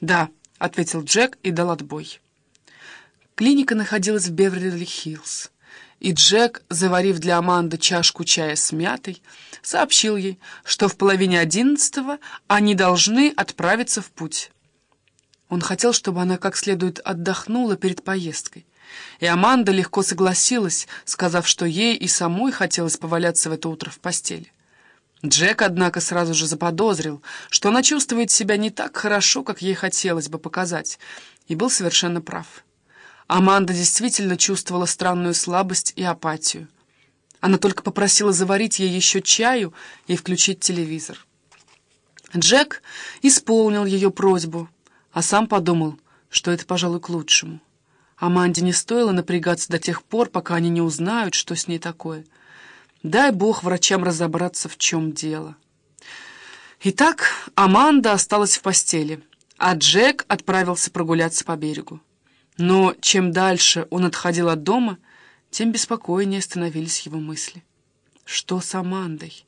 «Да», — ответил Джек и дал отбой. Клиника находилась в Беверли-Хиллз, и Джек, заварив для Аманды чашку чая с мятой, сообщил ей, что в половине одиннадцатого они должны отправиться в путь. Он хотел, чтобы она как следует отдохнула перед поездкой. И Аманда легко согласилась, сказав, что ей и самой хотелось поваляться в это утро в постели. Джек, однако, сразу же заподозрил, что она чувствует себя не так хорошо, как ей хотелось бы показать, и был совершенно прав. Аманда действительно чувствовала странную слабость и апатию. Она только попросила заварить ей еще чаю и включить телевизор. Джек исполнил ее просьбу, а сам подумал, что это, пожалуй, к лучшему. Аманде не стоило напрягаться до тех пор, пока они не узнают, что с ней такое. Дай бог врачам разобраться, в чем дело. Итак, Аманда осталась в постели, а Джек отправился прогуляться по берегу. Но чем дальше он отходил от дома, тем беспокойнее становились его мысли. Что с Амандой?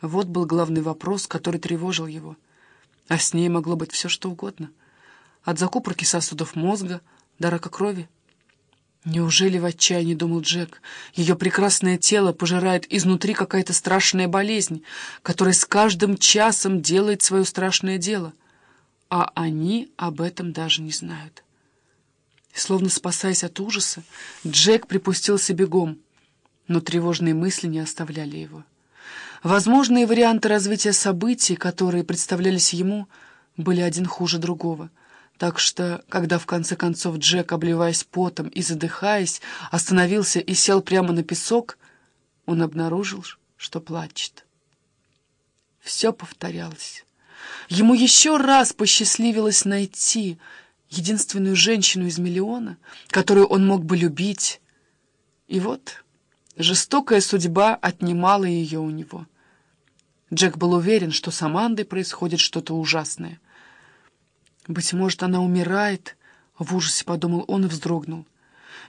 Вот был главный вопрос, который тревожил его. А с ней могло быть все, что угодно. От закупорки сосудов мозга до рака крови. Неужели в отчаянии думал Джек? Ее прекрасное тело пожирает изнутри какая-то страшная болезнь, которая с каждым часом делает свое страшное дело. А они об этом даже не знают. Словно спасаясь от ужаса, Джек припустился бегом, но тревожные мысли не оставляли его. Возможные варианты развития событий, которые представлялись ему, были один хуже другого. Так что, когда в конце концов Джек, обливаясь потом и задыхаясь, остановился и сел прямо на песок, он обнаружил, что плачет. Все повторялось. Ему еще раз посчастливилось найти единственную женщину из миллиона, которую он мог бы любить. И вот жестокая судьба отнимала ее у него. Джек был уверен, что с Амандой происходит что-то ужасное. «Быть может, она умирает?» — в ужасе подумал он и вздрогнул.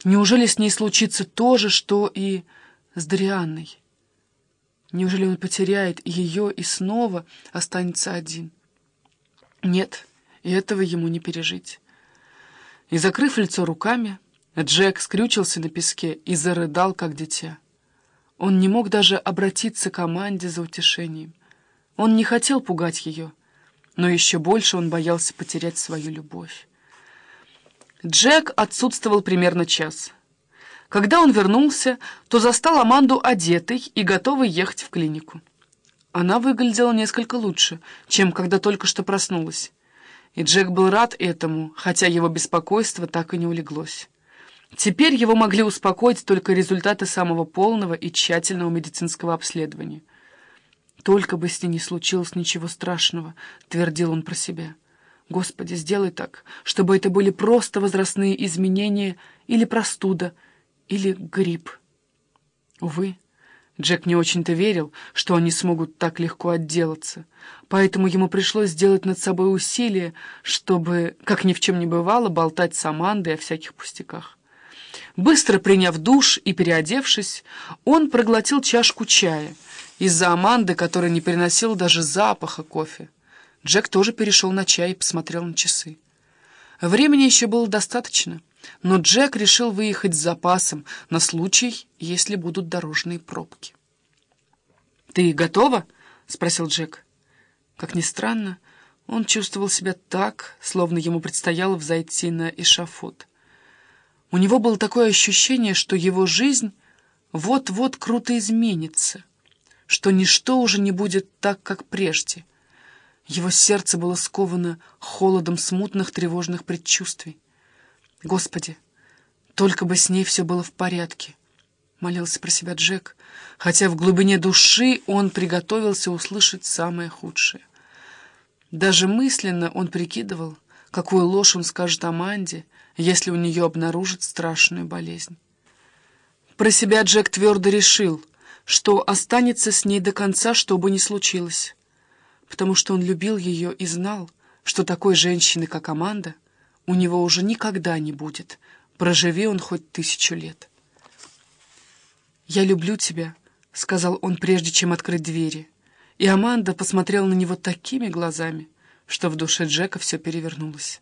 «Неужели с ней случится то же, что и с Дрианной? Неужели он потеряет ее и снова останется один?» Нет, и этого ему не пережить. И, закрыв лицо руками, Джек скрючился на песке и зарыдал, как дитя. Он не мог даже обратиться к команде за утешением. Он не хотел пугать ее, но еще больше он боялся потерять свою любовь. Джек отсутствовал примерно час. Когда он вернулся, то застал Аманду одетой и готовой ехать в клинику. Она выглядела несколько лучше, чем когда только что проснулась. И Джек был рад этому, хотя его беспокойство так и не улеглось. Теперь его могли успокоить только результаты самого полного и тщательного медицинского обследования. «Только бы с ней не случилось ничего страшного», — твердил он про себя. «Господи, сделай так, чтобы это были просто возрастные изменения или простуда, или грипп». Увы, Джек не очень-то верил, что они смогут так легко отделаться, поэтому ему пришлось сделать над собой усилие, чтобы, как ни в чем не бывало, болтать с Амандой о всяких пустяках. Быстро приняв душ и переодевшись, он проглотил чашку чая из-за Аманды, которая не переносила даже запаха кофе. Джек тоже перешел на чай и посмотрел на часы. Времени еще было достаточно — но Джек решил выехать с запасом на случай, если будут дорожные пробки. «Ты готова?» — спросил Джек. Как ни странно, он чувствовал себя так, словно ему предстояло взойти на эшафот. У него было такое ощущение, что его жизнь вот-вот круто изменится, что ничто уже не будет так, как прежде. Его сердце было сковано холодом смутных тревожных предчувствий. Господи, только бы с ней все было в порядке, — молился про себя Джек, хотя в глубине души он приготовился услышать самое худшее. Даже мысленно он прикидывал, какую ложь он скажет Аманде, если у нее обнаружат страшную болезнь. Про себя Джек твердо решил, что останется с ней до конца, что бы ни случилось, потому что он любил ее и знал, что такой женщины, как Аманда, — у него уже никогда не будет, проживи он хоть тысячу лет. «Я люблю тебя», — сказал он, прежде чем открыть двери. И Аманда посмотрела на него такими глазами, что в душе Джека все перевернулось.